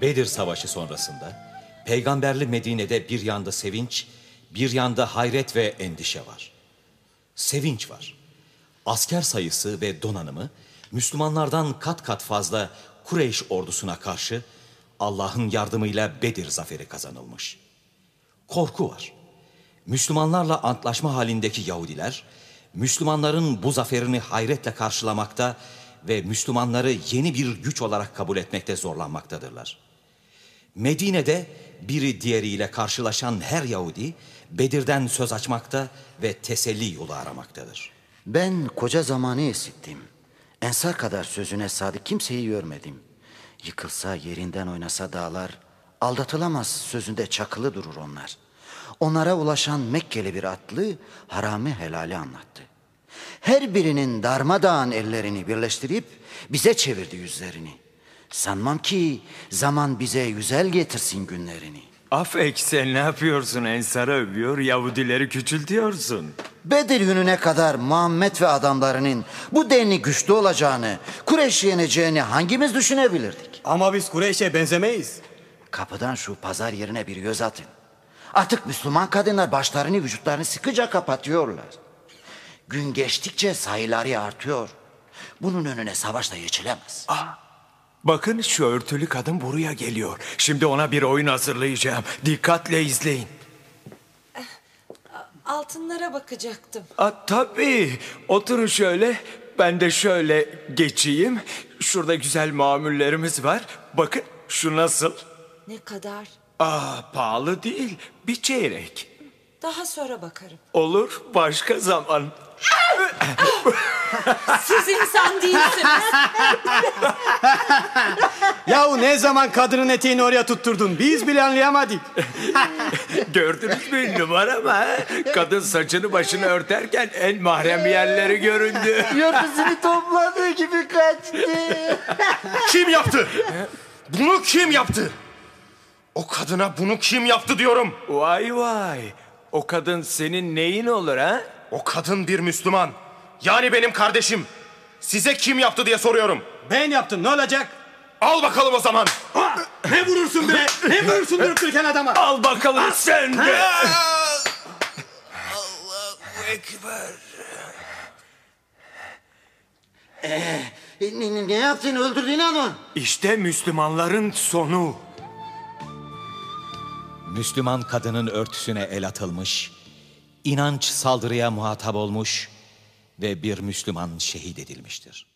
Bedir Savaşı sonrasında peygamberli Medine'de bir yanda sevinç, bir yanda hayret ve endişe var. Sevinç var. Asker sayısı ve donanımı Müslümanlardan kat kat fazla Kureyş ordusuna karşı Allah'ın yardımıyla Bedir zaferi kazanılmış. Korku var. Müslümanlarla antlaşma halindeki Yahudiler, Müslümanların bu zaferini hayretle karşılamakta ve Müslümanları yeni bir güç olarak kabul etmekte zorlanmaktadırlar. Medine'de biri diğeriyle karşılaşan her Yahudi Bedir'den söz açmakta ve teselli yolu aramaktadır. Ben koca zamanı esittim. Ensar kadar sözüne sadık kimseyi görmedim. Yıkılsa yerinden oynasa dağlar, aldatılamaz sözünde çakılı durur onlar. Onlara ulaşan Mekkeli bir atlı harami helali anlattı. Her birinin darmadağın ellerini birleştirip bize çevirdi yüzlerini. Sanmam ki zaman bize güzel getirsin günlerini. Afek sen ne yapıyorsun? Ensar'ı övüyor, Yahudileri küçültüyorsun. Bedir gününe kadar Muhammed ve adamlarının bu denli güçlü olacağını, Kureyş'i yeneceğini hangimiz düşünebilirdik? Ama biz Kureyş'e benzemeyiz. Kapıdan şu pazar yerine bir göz atın. Artık Müslüman kadınlar başlarını vücutlarını sıkıca kapatıyorlar. Gün geçtikçe sayıları artıyor. Bunun önüne savaşla geçilemez. Bakın şu örtülü kadın buraya geliyor. Şimdi ona bir oyun hazırlayacağım. Dikkatle izleyin. Altınlara bakacaktım. Aa, tabii. Oturun şöyle. Ben de şöyle geçeyim. Şurada güzel mamullerimiz var. Bakın şu nasıl? Ne kadar? Aa, pahalı değil. Bir çeyrek. Daha sonra bakarım. Olur başka zaman. Siz insan değilsiniz. Yahu ne zaman kadının eteğini oraya tutturdun? Biz bile anlayamadık. Gördünüz mü numaramı? ha? Kadın saçını başını örterken en mahrem yerleri göründü. Yörtüsünü topladığı gibi kaçtı. Kim yaptı? Bunu kim yaptı? O kadına bunu kim yaptı diyorum. Vay vay. O kadın senin neyin olur ha? O kadın bir Müslüman. Yani benim kardeşim. Size kim yaptı diye soruyorum. Ben yaptım ne olacak? Al bakalım o zaman. Ne vurursun be? Ne vurursun durup dururken adama? Al bakalım sen de. E, ne, ne yaptın öldürdün onu? İşte Müslümanların sonu. Müslüman kadının örtüsüne el atılmış, inanç saldırıya muhatap olmuş ve bir Müslüman şehit edilmiştir.